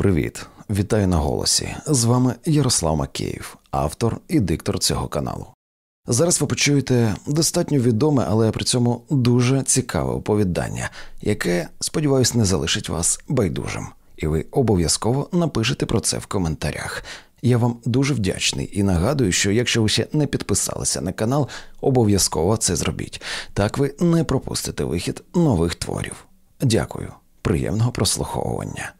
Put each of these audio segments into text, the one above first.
Привіт, вітаю на голосі. З вами Ярослав Макеїв, автор і диктор цього каналу. Зараз ви почуєте достатньо відоме, але при цьому дуже цікаве оповідання, яке, сподіваюсь, не залишить вас байдужим, і ви обов'язково напишете про це в коментарях. Я вам дуже вдячний і нагадую, що якщо ви ще не підписалися на канал, обов'язково це зробіть. Так ви не пропустите вихід нових творів. Дякую, приємного прослуховування.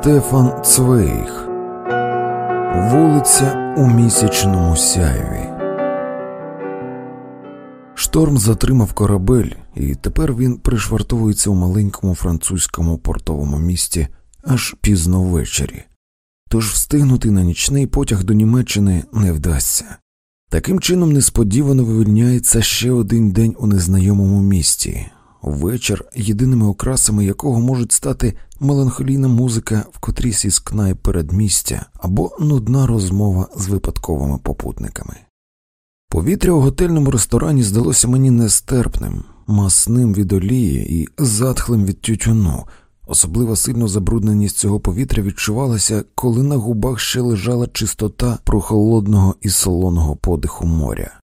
Стефан Цвейх Вулиця у місячному сяйві. Шторм затримав корабель, і тепер він пришвартовується у маленькому французькому портовому місті аж пізно ввечері. Тож встигнути на нічний потяг до Німеччини не вдасться. Таким чином несподівано вивільняється ще один день у незнайомому місті, вечір, єдиними окрасами якого можуть стати меланхолійна музика в котрійсь із кнайп передмістя або нудна розмова з випадковими попутниками. Повітря у готельному ресторані здалося мені нестерпним, масним від олії і затхлим від тютюну. Особливо сильно забрудненість цього повітря відчувалася, коли на губах ще лежала чистота прохолодного і солоного подиху моря.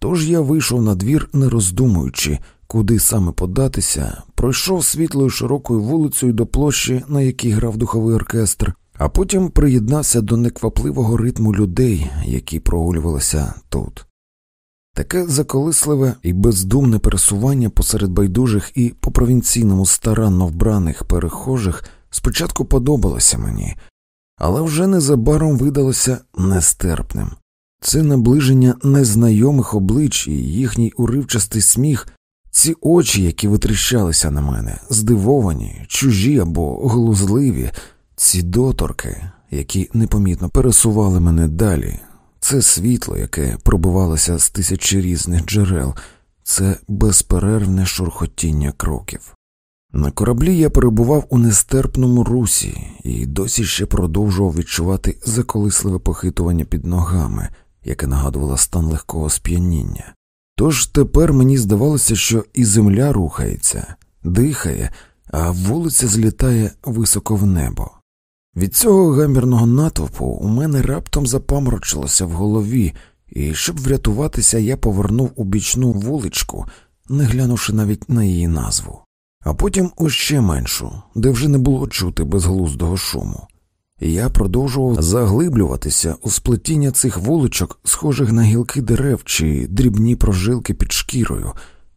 Тож я вийшов на двір, не роздумуючи, куди саме податися, пройшов світлою широкою вулицею до площі, на якій грав духовий оркестр, а потім приєднався до неквапливого ритму людей, які прогулювалися тут. Таке заколисливе і бездумне пересування посеред байдужих і по провінційному старанно вбраних перехожих спочатку подобалося мені, але вже незабаром видалося нестерпним. Це наближення незнайомих облич і їхній уривчастий сміх ці очі, які витріщалися на мене, здивовані, чужі або глузливі, ці доторки, які непомітно пересували мене далі, це світло, яке пробивалося з тисячі різних джерел, це безперервне шурхотіння кроків. На кораблі я перебував у нестерпному русі і досі ще продовжував відчувати заколисливе похитування під ногами, яке нагадувало стан легкого сп'яніння. Тож тепер мені здавалося, що і земля рухається, дихає, а вулиця злітає високо в небо. Від цього гамірного натовпу у мене раптом запаморочилося в голові, і щоб врятуватися, я повернув у бічну вуличку, не глянувши навіть на її назву, а потім у ще меншу, де вже не було чути безглуздого шуму. Я продовжував заглиблюватися у сплетіння цих вуличок, схожих на гілки дерев чи дрібні прожилки під шкірою.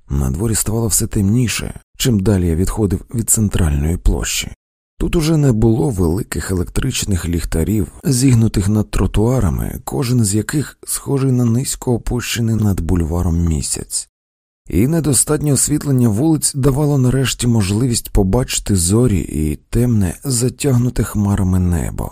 На дворі ставало все темніше, чим далі я відходив від центральної площі. Тут уже не було великих електричних ліхтарів, зігнутих над тротуарами, кожен з яких схожий на низько опущений над бульваром місяць і недостатнє освітлення вулиць давало нарешті можливість побачити зорі і темне, затягнуте хмарами небо.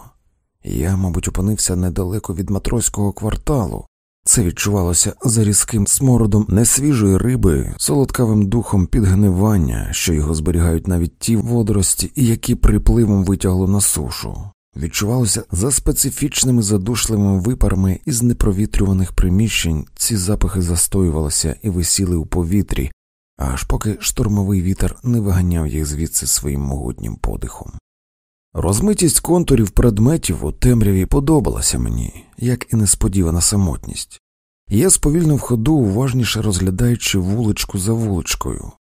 Я, мабуть, опинився недалеко від матроського кварталу. Це відчувалося за різким смородом несвіжої риби, солодкавим духом підгнивання, що його зберігають навіть ті водорості, які припливом витягло на сушу відчувалося за специфічними задушливими випарами із непровітрюваних приміщень, ці запахи застоювалися і висіли у повітрі, аж поки штормовий вітер не виганяв їх звідси своїм могутнім подихом. Розмитість контурів предметів у темряві подобалася мені, як і несподівана самотність. Я сповільнив ходу, уважніше розглядаючи вуличку за вуличкою.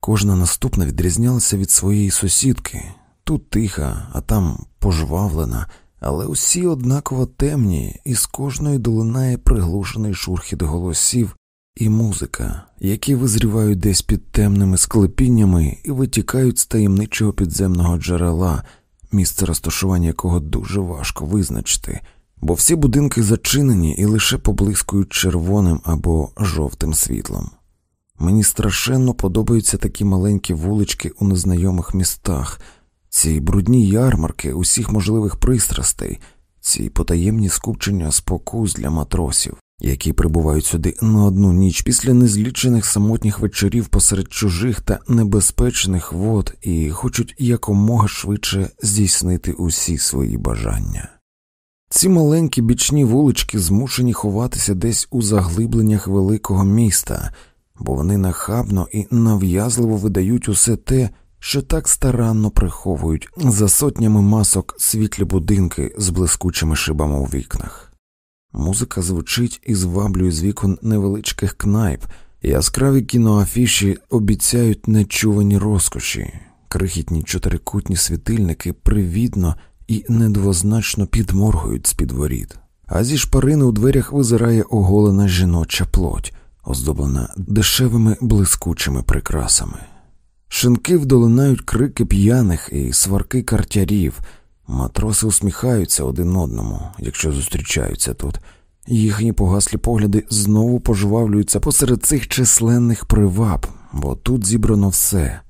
Кожна наступна відрізнялася від своєї сусідки, тут тиха, а там пожвавлена, але усі однаково темні, і з кожної долинає приглушений шурхіт голосів і музика, які визрівають десь під темними склепіннями і витікають з таємничого підземного джерела, місце розташування якого дуже важко визначити, бо всі будинки зачинені і лише поблискують червоним або жовтим світлом. Мені страшенно подобаються такі маленькі вулички у незнайомих містах ці брудні ярмарки усіх можливих пристрастей, ці потаємні скупчення спокус для матросів. які прибувають сюди на одну ніч після незлічених самотніх вечорів посеред чужих та небезпечних вод і хочуть якомога швидше здійснити усі свої бажання. Ці маленькі бічні вулички змушені ховатися десь у заглибленнях великого міста, бо вони нахабно і нав'язливо видають усе те, що так старанно приховують за сотнями масок світлі будинки з блискучими шибами у вікнах. Музика звучить і зваблює з вікон невеличких кнайп, яскраві кіноафіші обіцяють нечувані розкоші, крихітні чотирикутні світильники привідно і недвозначно підморгують з під воріт, а зі шпарини у дверях визирає оголена жіноча плоть, оздоблена дешевими блискучими прикрасами. Шинки вдолинають крики п'яних і сварки картярів, матроси усміхаються один одному, якщо зустрічаються тут. Їхні погаслі погляди знову пожвавлюються посеред цих численних приваб, бо тут зібрано все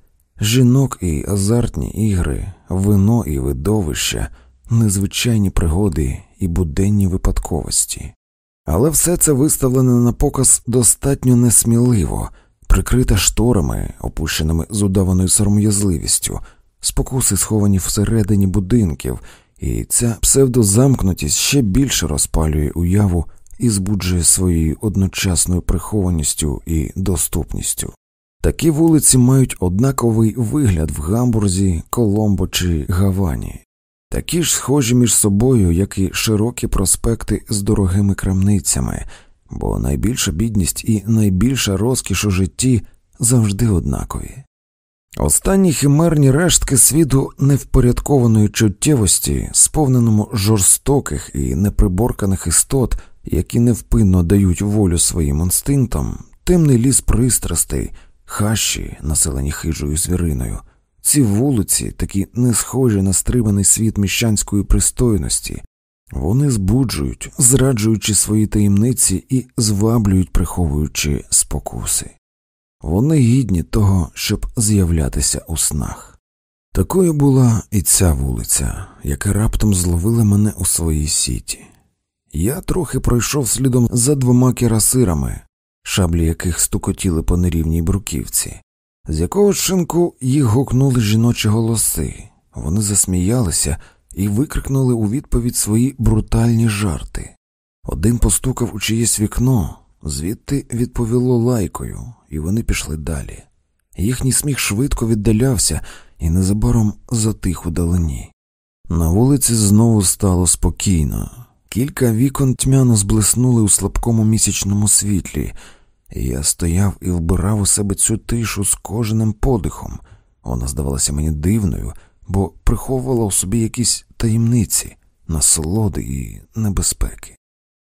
жінок і азартні ігри, вино і видовища, незвичайні пригоди і буденні випадковості. Але все це виставлене на показ достатньо несміливо, прикрита шторами, опущеними з удаваною сором'язливістю, спокуси сховані всередині будинків, і ця псевдозамкнутість ще більше розпалює уяву і збуджує своєю одночасною прихованістю і доступністю. Такі вулиці мають однаковий вигляд в Гамбурзі, Коломбо чи Гавані, такі ж схожі між собою, як і широкі проспекти з дорогими крамницями, бо найбільша бідність і найбільша розкіш у житті завжди однакові. Останні химерні рештки світу невпорядкованої чуттєвості, сповненому жорстоких і неприборканих істот, які невпинно дають волю своїм інстинктам, темний ліс пристрастей хащі, населені хижою звіриною, ці вулиці, такі не схожі на стриманий світ міщанської пристойності, вони збуджують, зраджуючи свої таємниці і зваблюють, приховуючи спокуси. Вони гідні того, щоб з'являтися у снах. Такою була і ця вулиця, яка раптом зловила мене у своїй сіті. Я трохи пройшов слідом за двома кірасирами, шаблі яких стукотіли по нерівній бруківці, з якого шинку їх гукнули жіночі голоси, вони засміялися і викрикнули у відповідь свої брутальні жарти. Один постукав у чиєсь вікно, звідти відповіло лайкою, і вони пішли далі. Їхній сміх швидко віддалявся і незабаром затих у далині. На вулиці знову стало спокійно. Кілька вікон тьмяно зблиснули у слабкому місячному світлі, я стояв і вбирав у себе цю тишу з кожним подихом. Вона здавалася мені дивною, бо приховувала у собі якісь таємниці, насолоди і небезпеки.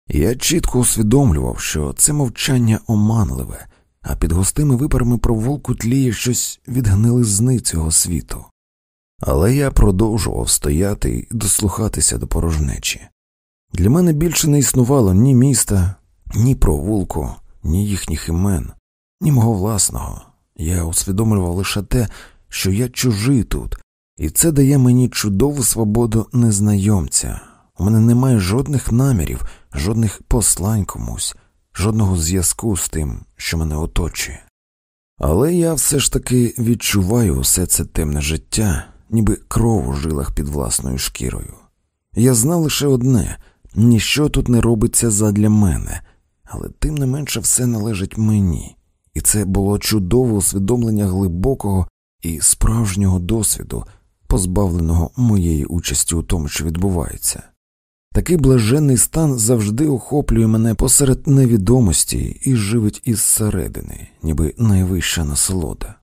Я чітко усвідомлював, що це мовчання оманливе, а під густими випарами провулку тліє щось від гнилизни цього світу. Але я продовжував стояти і дослухатися до порожнечі. Для мене більше не існувало ні міста, ні провулку, ні їхніх імен, ні мого власного. Я усвідомлював лише те, що я чужий тут, і це дає мені чудову свободу незнайомця. У мене немає жодних намірів, жодних послань комусь, жодного зв'язку з тим, що мене оточує. Але я все ж таки відчуваю усе це темне життя, ніби кров у жилах під власною шкірою. Я знав лише одне ніщо тут не робиться задля мене, але тим не менше все належить мені, і це було чудове усвідомлення глибокого і справжнього досвіду, позбавленого моєї участі у тому, що відбувається. Такий блаженний стан завжди охоплює мене посеред невідомості і живить із середини, ніби найвища насолода.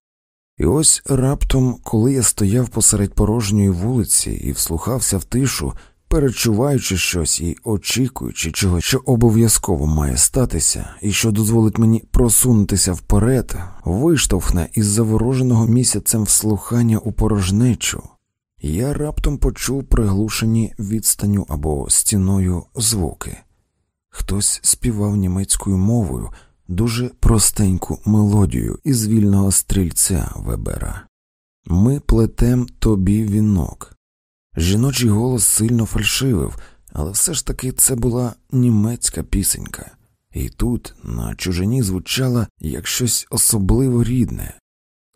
І ось раптом, коли я стояв посеред порожньої вулиці і вслухався в тишу, перечуваючи щось і очікуючи чогось, що обов'язково має статися, і що дозволить мені просунутися вперед, виштовхне із завороженого місяцем вслухання у порожнечу, я раптом почув приглушені відстанню або стіною звуки. Хтось співав німецькою мовою дуже простеньку мелодію із вільного стрільця Вебера. Ми плетем тобі вінок. Жіночий голос сильно фальшивив, але все ж таки це була німецька пісенька, і тут на чужині звучало як щось особливо рідне.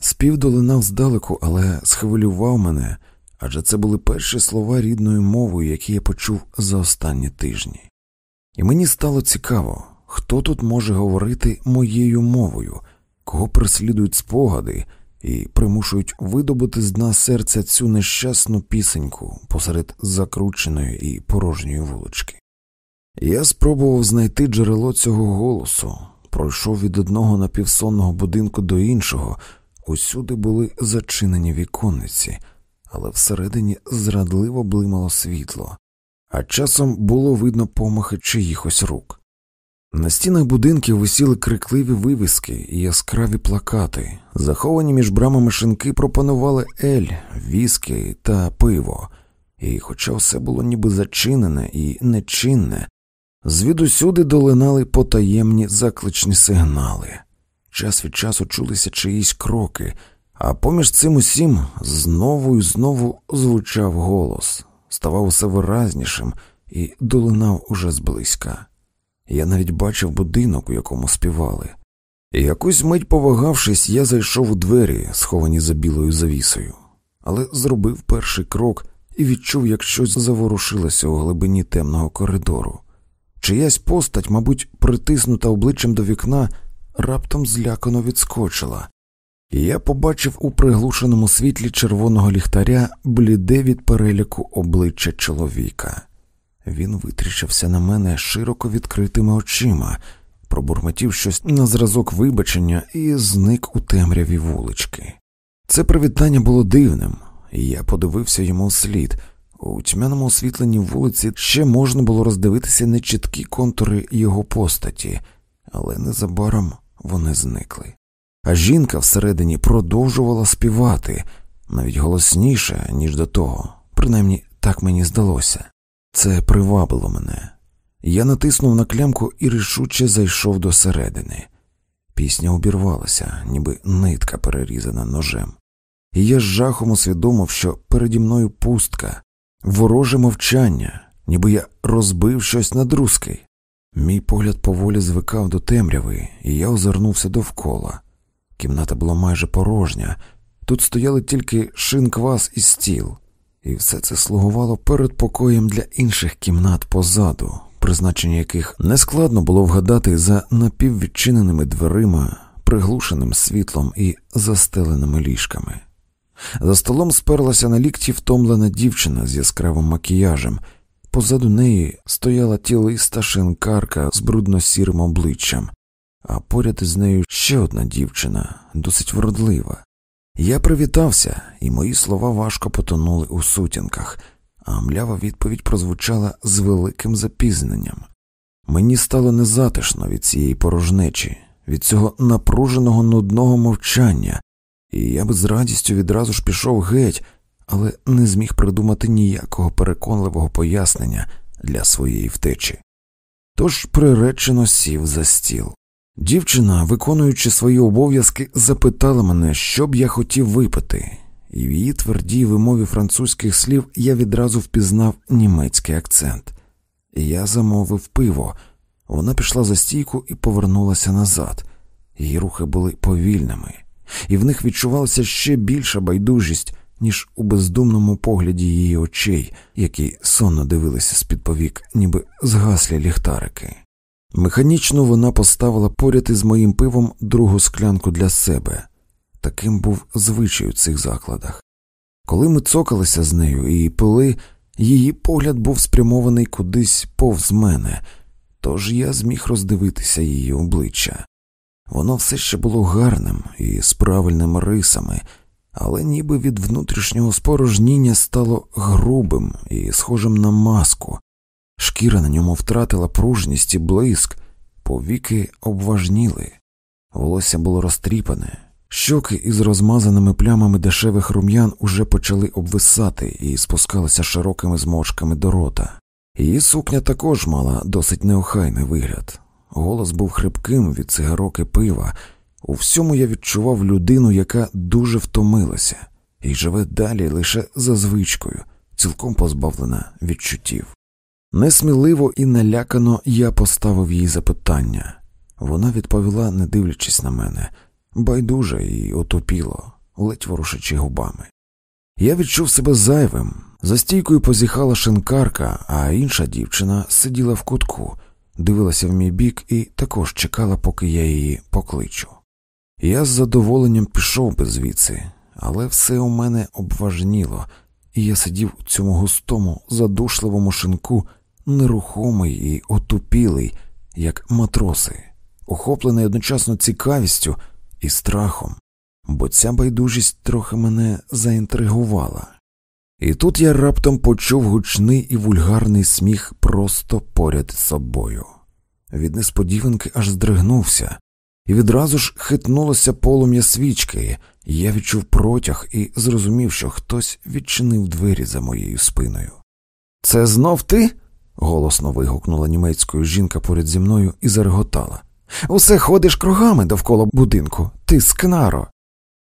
Спів долинав здалеку, але схвилював мене, адже це були перші слова рідною мовою, які я почув за останні тижні. І мені стало цікаво, хто тут може говорити моєю мовою, кого переслідують спогади і примушують видобути з дна серця цю нещасну пісеньку посеред закрученої і порожньої вулички. Я спробував знайти джерело цього голосу, пройшов від одного напівсонного будинку до іншого, усюди були зачинені віконниці, але всередині зрадливо блимало світло, а часом було видно помахи чиїхось рук. На стінах будинків висіли крикливі вивіски і яскраві плакати, заховані між брамами шинки пропонували ель, віскі та пиво, і, хоча все було ніби зачинене і нечинне, звідусюди долинали потаємні закличні сигнали. Час від часу чулися чиїсь кроки, а поміж цим усім знову і знову звучав голос, ставав усе виразнішим і долинав уже зблизька. Я навіть бачив будинок, у якому співали. І якусь мить повагавшись, я зайшов у двері, сховані за білою завісою, але зробив перший крок і відчув, як щось заворушилося у глибині темного коридору. Чиясь постать, мабуть, притиснута обличчям до вікна, раптом злякано відскочила, я побачив у приглушеному світлі червоного ліхтаря бліде від переляку обличчя чоловіка. Він витріщався на мене широко відкритими очима, пробурмотів щось на зразок вибачення і зник у темряві вулички. Це привітання було дивним, і я подивився йому вслід. У тьмяному освітленні вулиці ще можна було роздивитися нечіткі контури його постаті, але незабаром вони зникли. А жінка всередині продовжувала співати навіть голосніше, ніж до того, принаймні так мені здалося. Це привабило мене. Я натиснув на клямку і рішуче зайшов до середини. Пісня обірвалася, ніби нитка перерізана ножем, і я з жахом усвідомив, що переді мною пустка, вороже мовчання, ніби я розбив щось на друзки. Мій погляд поволі звикав до темряви, і я озирнувся довкола. Кімната була майже порожня, тут стояли тільки шинквас і стіл і все це слугувало передпокоєм для інших кімнат позаду, призначення яких нескладно було вгадати за напіввідчиненими дверима, приглушеним світлом і застеленими ліжками. За столом сперлася на лікті втомлена дівчина з яскравим макіяжем. Позаду неї стояла тілиста шинкарка з брудно-сірим обличчям, а поряд із нею ще одна дівчина, досить вродлива. Я привітався, і мої слова важко потонули у сутінках, а млява відповідь прозвучала з великим запізненням. Мені стало незатишно від цієї порожнечі, від цього напруженого нудного мовчання, і я би з радістю відразу ж пішов геть, але не зміг придумати ніякого переконливого пояснення для своєї втечі. Тож приречено сів за стіл. Дівчина, виконуючи свої обов'язки, запитала мене, що б я хотів випити, і в її твердій вимові французьких слів я відразу впізнав німецький акцент. Я замовив пиво. Вона пішла за стійку і повернулася назад. Її рухи були повільними, і в них відчувалася ще більша байдужість, ніж у бездумному погляді її очей, які сонно дивилися з під повік, ніби згаслі ліхтарики. Механічно вона поставила поряд із моїм пивом другу склянку для себе. Таким був звичай у цих закладах. Коли ми цокалися з нею і пили, її погляд був спрямований кудись повз мене, тож я зміг роздивитися її обличчя. Воно все ще було гарним і з правильними рисами, але ніби від внутрішнього спорожніння стало грубим і схожим на маску, Шкіра на ньому втратила пружність і блиск, повіки обважніли, волосся було розтріпане, щоки із розмазаними плямами дешевих рум'ян уже почали обвисати і спускалися широкими зморшками до рота. Її сукня також мала досить неохайний вигляд. Голос був хрипким від цигарок і пива. У всьому я відчував людину, яка дуже втомилася, і живе далі лише за звичкою, цілком позбавлена відчуттів. Несміливо і налякано я поставив їй запитання. Вона відповіла, не дивлячись на мене, байдуже і отупіло, ледь ворушачи губами. Я відчув себе зайвим. За стійкою позіхала шинкарка, а інша дівчина сиділа в кутку, дивилася в мій бік і також чекала, поки я її покличу. Я з задоволенням пішов би звідси, але все у мене обважніло, і я сидів у цьому густому, задушливому шинку, нерухомий і отупілий, як матроси, охоплений одночасно цікавістю і страхом, бо ця байдужість трохи мене заінтригувала. І тут я раптом почув гучний і вульгарний сміх просто поряд з собою. Від несподіванки аж здригнувся, і відразу ж хитнулося полум'я свічки, я відчув протяг і зрозумів, що хтось відчинив двері за моєю спиною. Це знов ти? Голосно вигукнула німецькою жінка поряд зі мною і зареготала. Усе ходиш кругами довкола будинку, ти скнаро.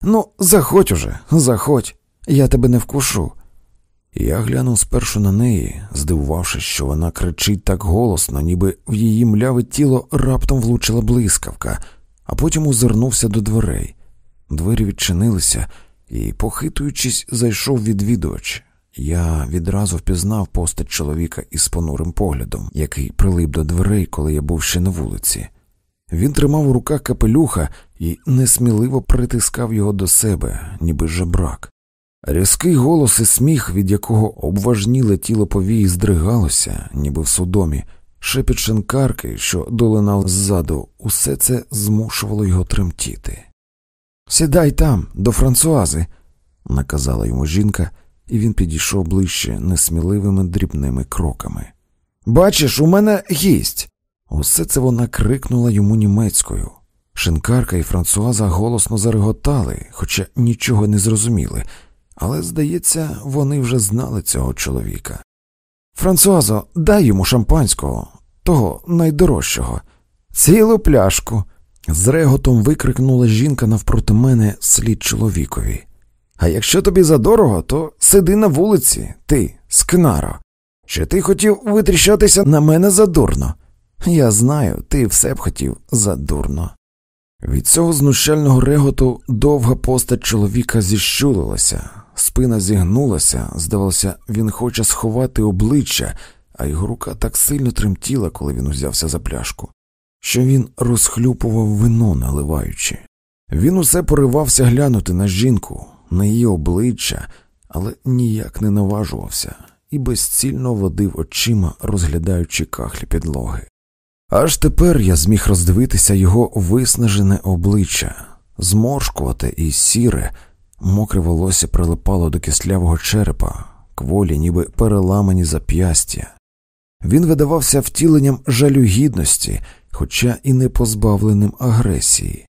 Ну, заходь уже, заходь, я тебе не вкушу. Я глянув спершу на неї, здивувавшись, що вона кричить так голосно, ніби в її мляве тіло раптом влучила блискавка, а потім озирнувся до дверей. Двері відчинилися і, похитуючись, зайшов відвідувач. Я відразу впізнав постать чоловіка із понурим поглядом, який прилип до дверей, коли я був ще на вулиці. Він тримав у руках капелюха і несміливо притискав його до себе, ніби жебрак. Різкий голос і сміх, від якого обважніле тіло повії здригалося, ніби в судомі, шепіт шинкарки, що долинав ззаду, усе це змушувало його тремтіти. Сідай там, до Франсуази, наказала йому жінка, і він підійшов ближче несміливими дрібними кроками. Бачиш, у мене гість. Усе це вона крикнула йому німецькою. Шинкарка і Франсуаза голосно зареготали, хоча нічого не зрозуміли, але, здається, вони вже знали цього чоловіка. Франсуазо, дай йому шампанського, того найдорожчого, цілу пляшку. З реготом викрикнула жінка навпроти мене слід чоловікові. А якщо тобі задорого, то сиди на вулиці, ти, скнаро. Чи ти хотів витріщатися на мене задурно? Я знаю, ти все б хотів задурно. Від цього знущального реготу довга постать чоловіка зіщулилася, спина зігнулася, здавалося, він хоче сховати обличчя, а його рука так сильно тремтіла, коли він узявся за пляшку, що він розхлюпував вино, наливаючи. Він усе поривався глянути на жінку, на її обличчя, але ніяк не наважувався і безцільно водив очима, розглядаючи кахлі підлоги. Аж тепер я зміг роздивитися його виснажене обличчя, зморшкувате і сіре, мокре волосся прилипало до кислявого черепа, кволі, ніби переламані зап'ястя. Він видавався втіленням жалюгідності, хоча і не позбавленим агресії.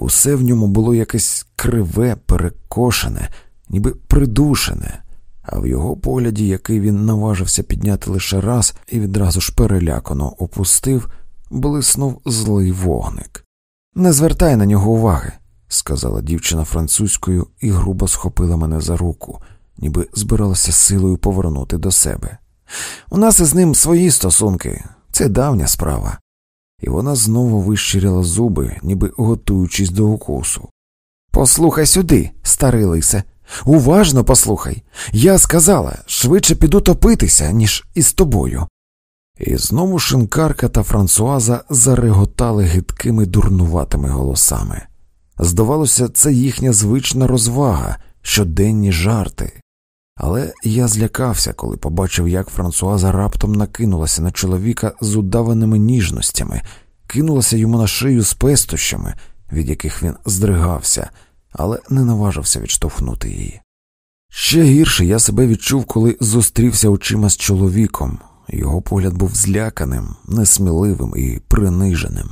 Усе в ньому було якесь криве, перекошене, ніби придушене, а в його погляді, який він наважився підняти лише раз і відразу ж перелякано опустив, блиснув злий вогник. Не звертай на нього уваги, сказала дівчина французькою і грубо схопила мене за руку, ніби збиралася силою повернути до себе. У нас із ним свої стосунки, це давня справа. І вона знову вищиряла зуби, ніби готуючись до укусу. Послухай сюди, старий лисе, уважно послухай. Я сказала, швидше піду топитися, ніж із тобою. І знову шинкарка та Франсуаза зареготали гидкими дурнуватими голосами. Здавалося, це їхня звична розвага, щоденні жарти. Але я злякався, коли побачив, як Франсуаза раптом накинулася на чоловіка з удаваними ніжностями, кинулася йому на шию з пестощами, від яких він здригався, але не наважився відштовхнути її. Ще гірше я себе відчув, коли зустрівся очима з чоловіком. Його погляд був зляканим, несміливим і приниженим.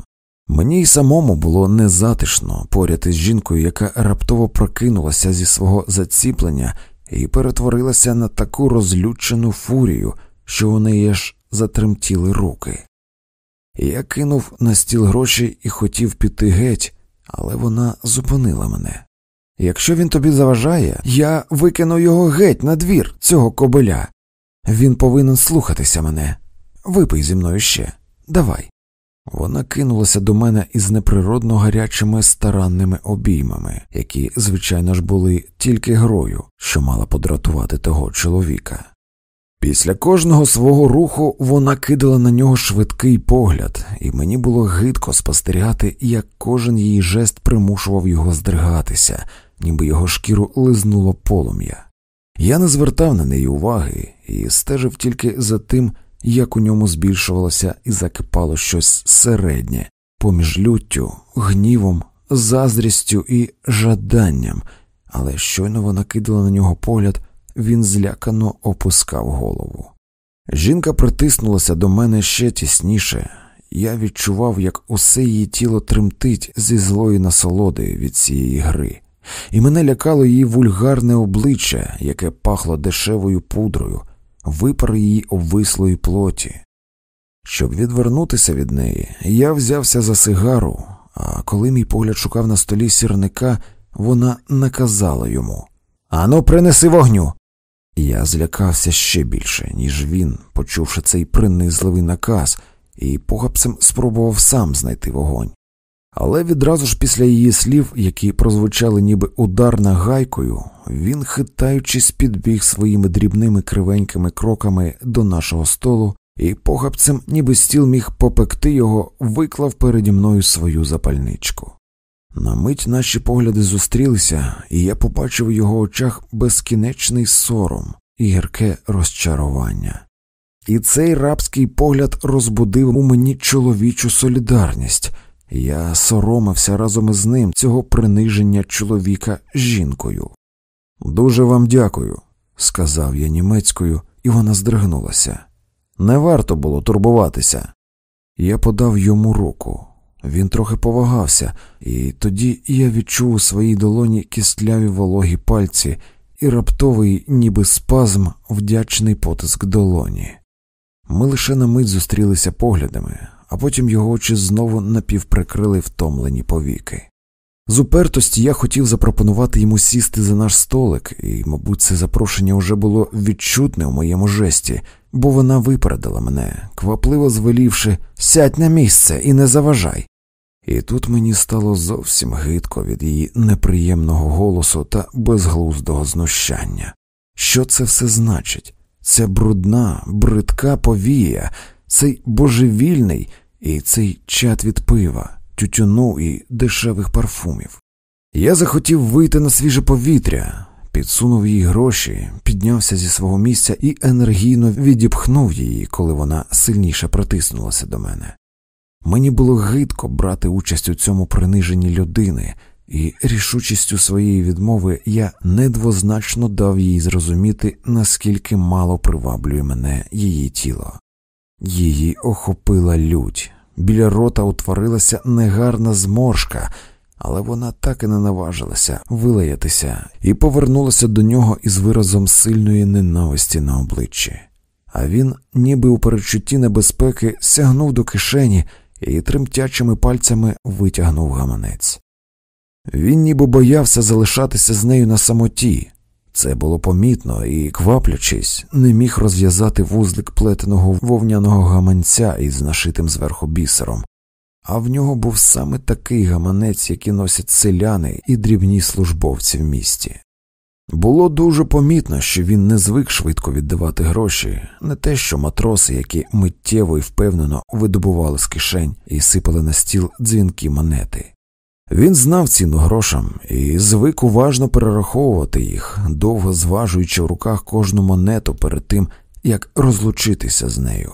Мені й самому було незатишно поряд із жінкою, яка раптово прокинулася зі свого заціплення і перетворилася на таку розлючену фурію, що у неї аж затремтіли руки. Я кинув на стіл гроші і хотів піти геть, але вона зупинила мене. Якщо він тобі заважає, я викину його геть на двір, цього кобеля. Він повинен слухатися мене. випий зі мною ще, давай. Вона кинулася до мене із неприродно гарячими старанними обіймами, які, звичайно ж, були тільки грою, що мала подратувати того чоловіка. Після кожного свого руху вона кидала на нього швидкий погляд, і мені було гидко спостерігати, як кожен її жест примушував його здригатися, ніби його шкіру лизнуло полум'я. Я не звертав на неї уваги і стежив тільки за тим, як у ньому збільшувалося і закипало щось середнє, поміж люттю, гнівом, заздрістю і жаданням, але щойно вона кидала на нього погляд, він злякано опускав голову. Жінка притиснулася до мене ще тісніше, я відчував, як усе її тіло тремтить зі злої насолоди від цієї гри, і мене лякало її вульгарне обличчя, яке пахло дешевою пудрою, випар її обвислої плоті. Щоб відвернутися від неї, я взявся за сигару, а коли мій погляд шукав на столі сірника, вона наказала йому Ану, принеси вогню. Я злякався ще більше, ніж він, почувши цей принизливий наказ, і похапцем спробував сам знайти вогонь. Але відразу ж після її слів, які прозвучали ніби удар нагайкою, він, хитаючись, підбіг своїми дрібними кривенькими кроками до нашого столу, і похапцем, ніби стіл міг попекти його, виклав переді мною свою запальничку. На мить наші погляди зустрілися, і я побачив у його очах безкінечний сором і гірке розчарування. І цей рабський погляд розбудив у мені чоловічу солідарність. Я соромився разом із ним цього приниження чоловіка жінкою. Дуже вам дякую, сказав я німецькою, і вона здригнулася. Не варто було турбуватися. Я подав йому руку. Він трохи повагався, і тоді я відчув у своїй долоні кістляві вологі пальці і раптовий, ніби спазм, вдячний потиск долоні. Ми лише на мить зустрілися поглядами, а потім його очі знову напівприкрили втомлені повіки. З упертості я хотів запропонувати йому сісти за наш столик, і, мабуть, це запрошення вже було відчутне у моєму жесті, бо вона випередила мене, квапливо звелівши сядь на місце і не заважай. І тут мені стало зовсім гидко від її неприємного голосу та безглуздого знущання. Що це все значить? Це брудна, бридка повія, цей божевільний і цей чат від пива, тютюну і дешевих парфумів. Я захотів вийти на свіже повітря, підсунув їй гроші, піднявся зі свого місця і енергійно відіпхнув її, коли вона сильніше притиснулася до мене. Мені було гидко брати участь у цьому приниженні людини, і рішучістю своєї відмови я недвозначно дав їй зрозуміти, наскільки мало приваблює мене її тіло. Її охопила лють, біля рота утворилася негарна зморшка, але вона так і не наважилася вилаятися і повернулася до нього із виразом сильної ненависті на обличчі. А він, ніби у передчутті небезпеки, сягнув до кишені і тремтячими пальцями витягнув гаманець. Він ніби боявся залишатися з нею на самоті. Це було помітно і, кваплячись, не міг розв'язати вузлик плетеного вовняного гаманця із нашитим зверху бісером, а в нього був саме такий гаманець, який носять селяни і дрібні службовці в місті. Було дуже помітно, що він не звик швидко віддавати гроші, не те, що матроси, які миттєво і впевнено видобували з кишень і сипали на стіл дзвінки монети. Він знав ціну грошам і звик уважно перераховувати їх, довго зважуючи в руках кожну монету перед тим, як розлучитися з нею.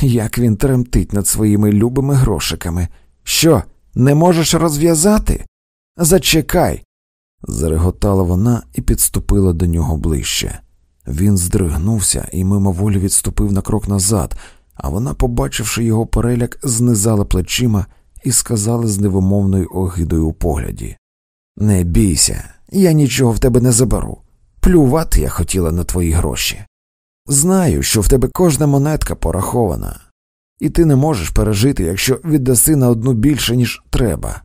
Як він тремтить над своїми любими грошиками. Що, не можеш розв'язати? Зачекай, зареготала вона і підступила до нього ближче. Він здригнувся і мимоволі відступив на крок назад, а вона, побачивши його переляк, знизала плечима і сказала з невимовною огидою у погляді Не бійся, я нічого в тебе не заберу. Плювати я хотіла на твої гроші. Знаю, що в тебе кожна монетка порахована, і ти не можеш пережити, якщо віддаси на одну більше, ніж треба.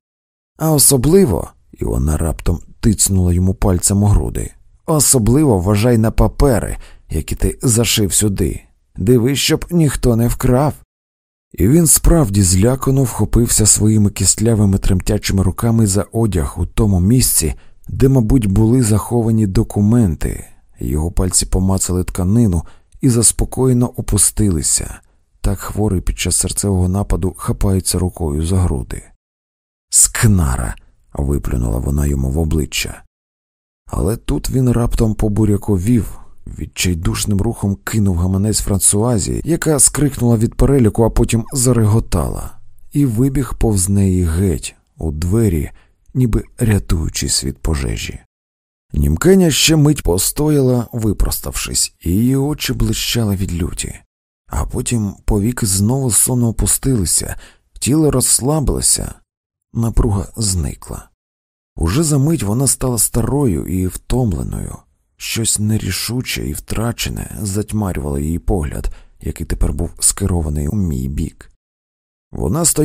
А особливо, і вона раптом тицнула йому пальцем у груди, особливо вважай на папери, які ти зашив сюди. Дивись, щоб ніхто не вкрав. І він справді злякано вхопився своїми кістлявими тремтячими руками за одяг у тому місці, де, мабуть, були заховані документи. Його пальці помацали тканину і заспокоєно опустилися. Так хворий під час серцевого нападу хапається рукою за груди. Скнара. виплюнула вона йому в обличчя. Але тут він раптом побуряковів, відчайдушним рухом кинув гаманець Франсуазі, яка скрикнула від переліку, а потім зареготала, і вибіг повз неї геть у двері, ніби рятуючись від пожежі. Німкеня ще мить постояла, випроставшись, і її очі блищали від люті, а потім повіки знову сонно опустилися, тіло розслабилося, напруга зникла. Уже за мить вона стала старою і втомленою, щось нерішуче і втрачене затьмарювало її погляд, який тепер був скерований у мій бік. Вона стояла.